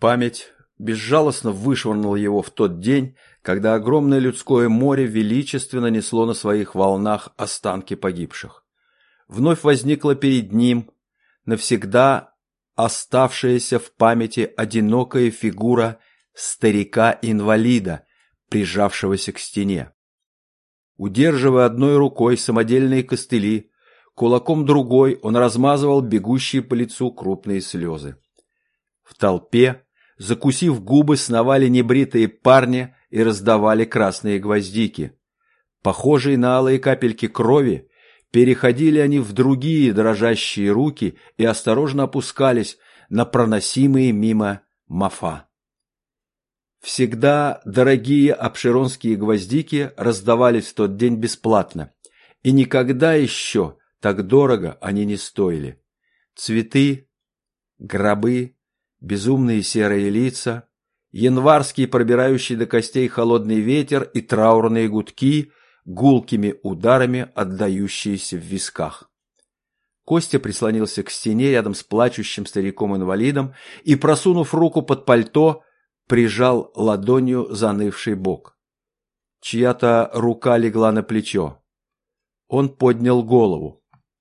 Память безжалостно вышвырнула его в тот день, когда огромное людское море величественно несло на своих волнах останки погибших. Вновь возникла перед ним навсегда оставшаяся в памяти одинокая фигура старика-инвалида, прижавшегося к стене. Удерживая одной рукой самодельные костыли, кулаком другой он размазывал бегущие по лицу крупные слезы. В толпе, закусив губы, сновали небритые парни и раздавали красные гвоздики. Похожие на алые капельки крови, переходили они в другие дрожащие руки и осторожно опускались на проносимые мимо мафа. Всегда дорогие обширонские гвоздики раздавались в тот день бесплатно, и никогда еще так дорого они не стоили. Цветы, гробы, безумные серые лица, январский пробирающий до костей холодный ветер и траурные гудки, гулкими ударами отдающиеся в висках. Костя прислонился к стене рядом с плачущим стариком-инвалидом и, просунув руку под пальто, прижал ладонью занывший бок. Чья-то рука легла на плечо. Он поднял голову.